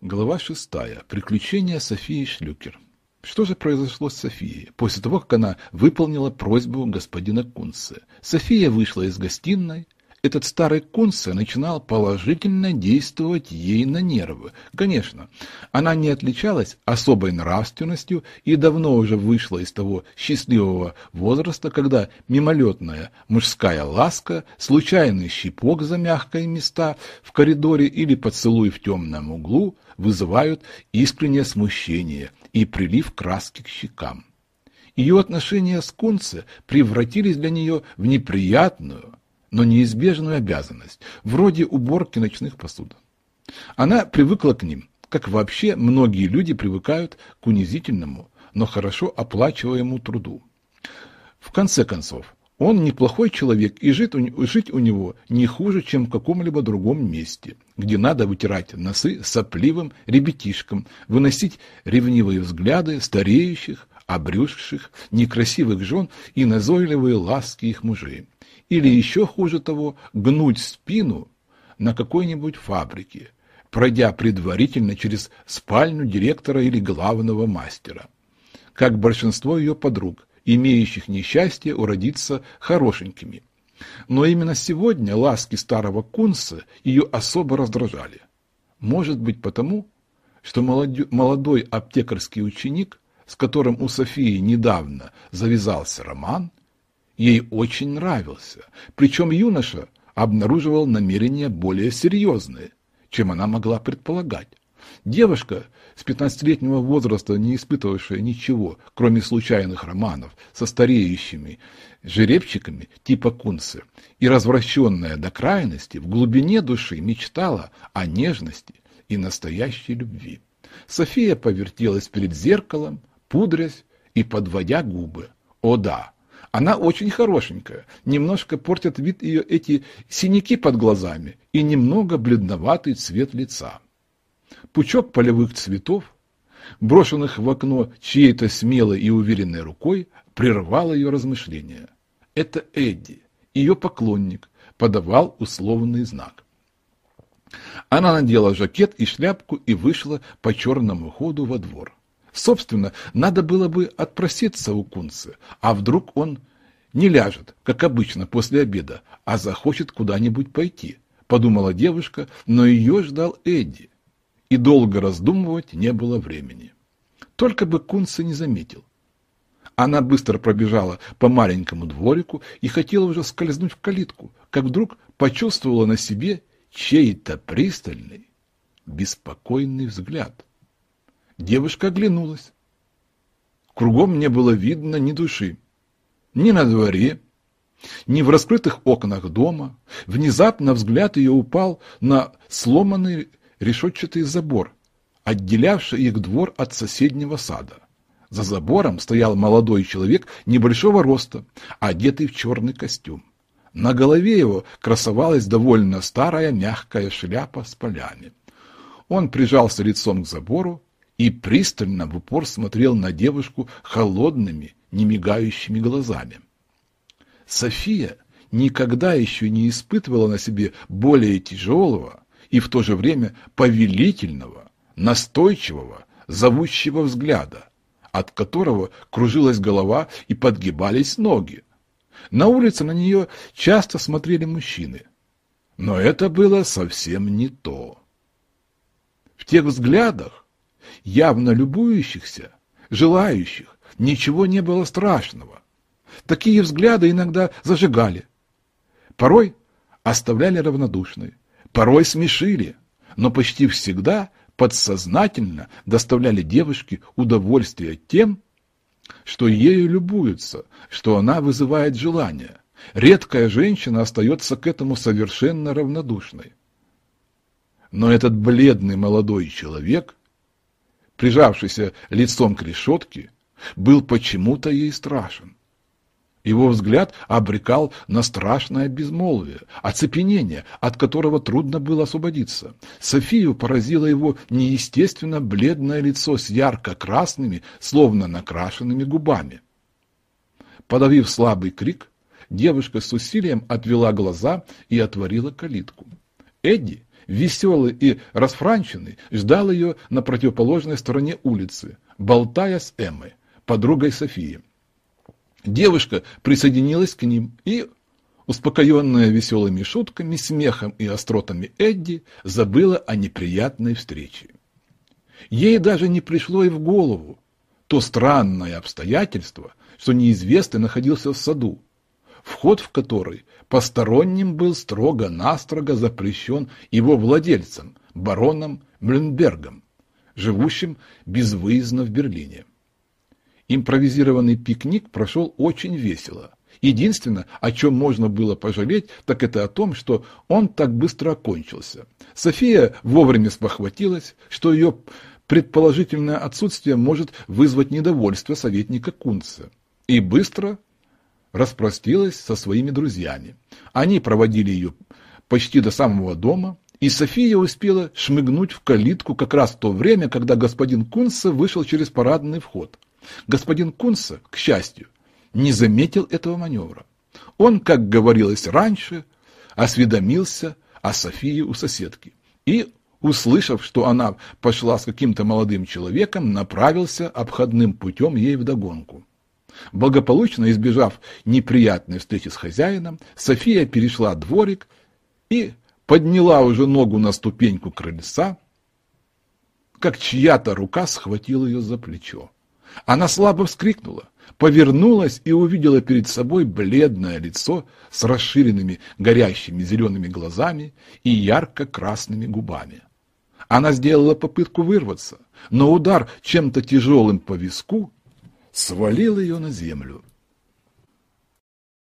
Глава шестая. Приключения Софии Шлюкер. Что же произошло с Софией после того, как она выполнила просьбу господина Кунце? София вышла из гостиной, этот старый Кунце начинал положительно действовать ей на нервы. Конечно, она не отличалась особой нравственностью и давно уже вышла из того счастливого возраста, когда мимолетная мужская ласка, случайный щипок за мягкие места в коридоре или поцелуй в темном углу вызывают искреннее смущение и прилив краски к щекам. Ее отношения с Кунце превратились для нее в неприятную, но неизбежную обязанность, вроде уборки ночных посуд. Она привыкла к ним, как вообще многие люди привыкают к унизительному, но хорошо оплачиваемому труду. В конце концов, он неплохой человек, и жить у, жить у него не хуже, чем в каком-либо другом месте, где надо вытирать носы сопливым ребятишкам, выносить ревнивые взгляды стареющих, обрюзгших, некрасивых жен и назойливые ласки их мужей или еще хуже того, гнуть спину на какой-нибудь фабрике, пройдя предварительно через спальню директора или главного мастера, как большинство ее подруг, имеющих несчастье уродиться хорошенькими. Но именно сегодня ласки старого кунса ее особо раздражали. Может быть потому, что молодой аптекарский ученик, с которым у Софии недавно завязался роман, ей очень нравился, причем юноша обнаруживал намерения более серьезные, чем она могла предполагать. Девушка с пятнадцатилетнего возраста, не испытывавшая ничего, кроме случайных романов со стареющими жеребчиками типа Кунцы, и развращенная до крайности, в глубине души мечтала о нежности и настоящей любви. София повертелась перед зеркалом, пудрясь и подводя губы. О да, она очень хорошенькая, немножко портят вид ее эти синяки под глазами и немного бледноватый цвет лица. Пучок полевых цветов, брошенных в окно чьей-то смелой и уверенной рукой, прервал ее размышления. Это Эдди, ее поклонник, подавал условный знак. Она надела жакет и шляпку и вышла по черному ходу во двор. Собственно, надо было бы отпроситься у Кунца, а вдруг он не ляжет, как обычно, после обеда, а захочет куда-нибудь пойти, подумала девушка, но ее ждал Эдди, и долго раздумывать не было времени. Только бы Кунца не заметил. Она быстро пробежала по маленькому дворику и хотела уже скользнуть в калитку, как вдруг почувствовала на себе чей-то пристальный, беспокойный взгляд. Девушка оглянулась. Кругом не было видно ни души. Ни на дворе, ни в раскрытых окнах дома. Внезапно взгляд ее упал на сломанный решетчатый забор, отделявший их двор от соседнего сада. За забором стоял молодой человек небольшого роста, одетый в черный костюм. На голове его красовалась довольно старая мягкая шляпа с полями. Он прижался лицом к забору и пристально в упор смотрел на девушку холодными, немигающими глазами. София никогда еще не испытывала на себе более тяжелого и в то же время повелительного, настойчивого, зовущего взгляда, от которого кружилась голова и подгибались ноги. На улице на нее часто смотрели мужчины, но это было совсем не то. В тех взглядах явно любующихся, желающих, ничего не было страшного. Такие взгляды иногда зажигали. Порой оставляли равнодушной, порой смешили, но почти всегда подсознательно доставляли девушке удовольствие тем, что ею любуются, что она вызывает желание. Редкая женщина остается к этому совершенно равнодушной. Но этот бледный молодой человек прижавшийся лицом к решетке, был почему-то ей страшен. Его взгляд обрекал на страшное безмолвие, оцепенение, от которого трудно было освободиться. Софию поразило его неестественно бледное лицо с ярко-красными, словно накрашенными губами. Подавив слабый крик, девушка с усилием отвела глаза и отворила калитку. Эдди веселый и расфранченный, ждал ее на противоположной стороне улицы, болтая с Эммой, подругой Софии. Девушка присоединилась к ним и, успокоенная веселыми шутками, смехом и остротами Эдди, забыла о неприятной встрече. Ей даже не пришло и в голову то странное обстоятельство, что неизвестный находился в саду, вход в который посторонним был строго-настрого запрещен его владельцем, бароном Мюлленбергом, живущим безвыездно в Берлине. Импровизированный пикник прошел очень весело. Единственное, о чем можно было пожалеть, так это о том, что он так быстро окончился. София вовремя спохватилась, что ее предположительное отсутствие может вызвать недовольство советника Кунца, и быстро распростилась со своими друзьями. Они проводили ее почти до самого дома, и София успела шмыгнуть в калитку как раз в то время, когда господин Кунца вышел через парадный вход. Господин Кунца, к счастью, не заметил этого маневра. Он, как говорилось раньше, осведомился о Софии у соседки и, услышав, что она пошла с каким-то молодым человеком, направился обходным путем ей вдогонку. Благополучно избежав неприятной встречи с хозяином, София перешла дворик и подняла уже ногу на ступеньку крыльца, как чья-то рука схватила ее за плечо. Она слабо вскрикнула, повернулась и увидела перед собой бледное лицо с расширенными горящими зелеными глазами и ярко-красными губами. Она сделала попытку вырваться, но удар чем-то тяжелым по виску свалил ее на землю.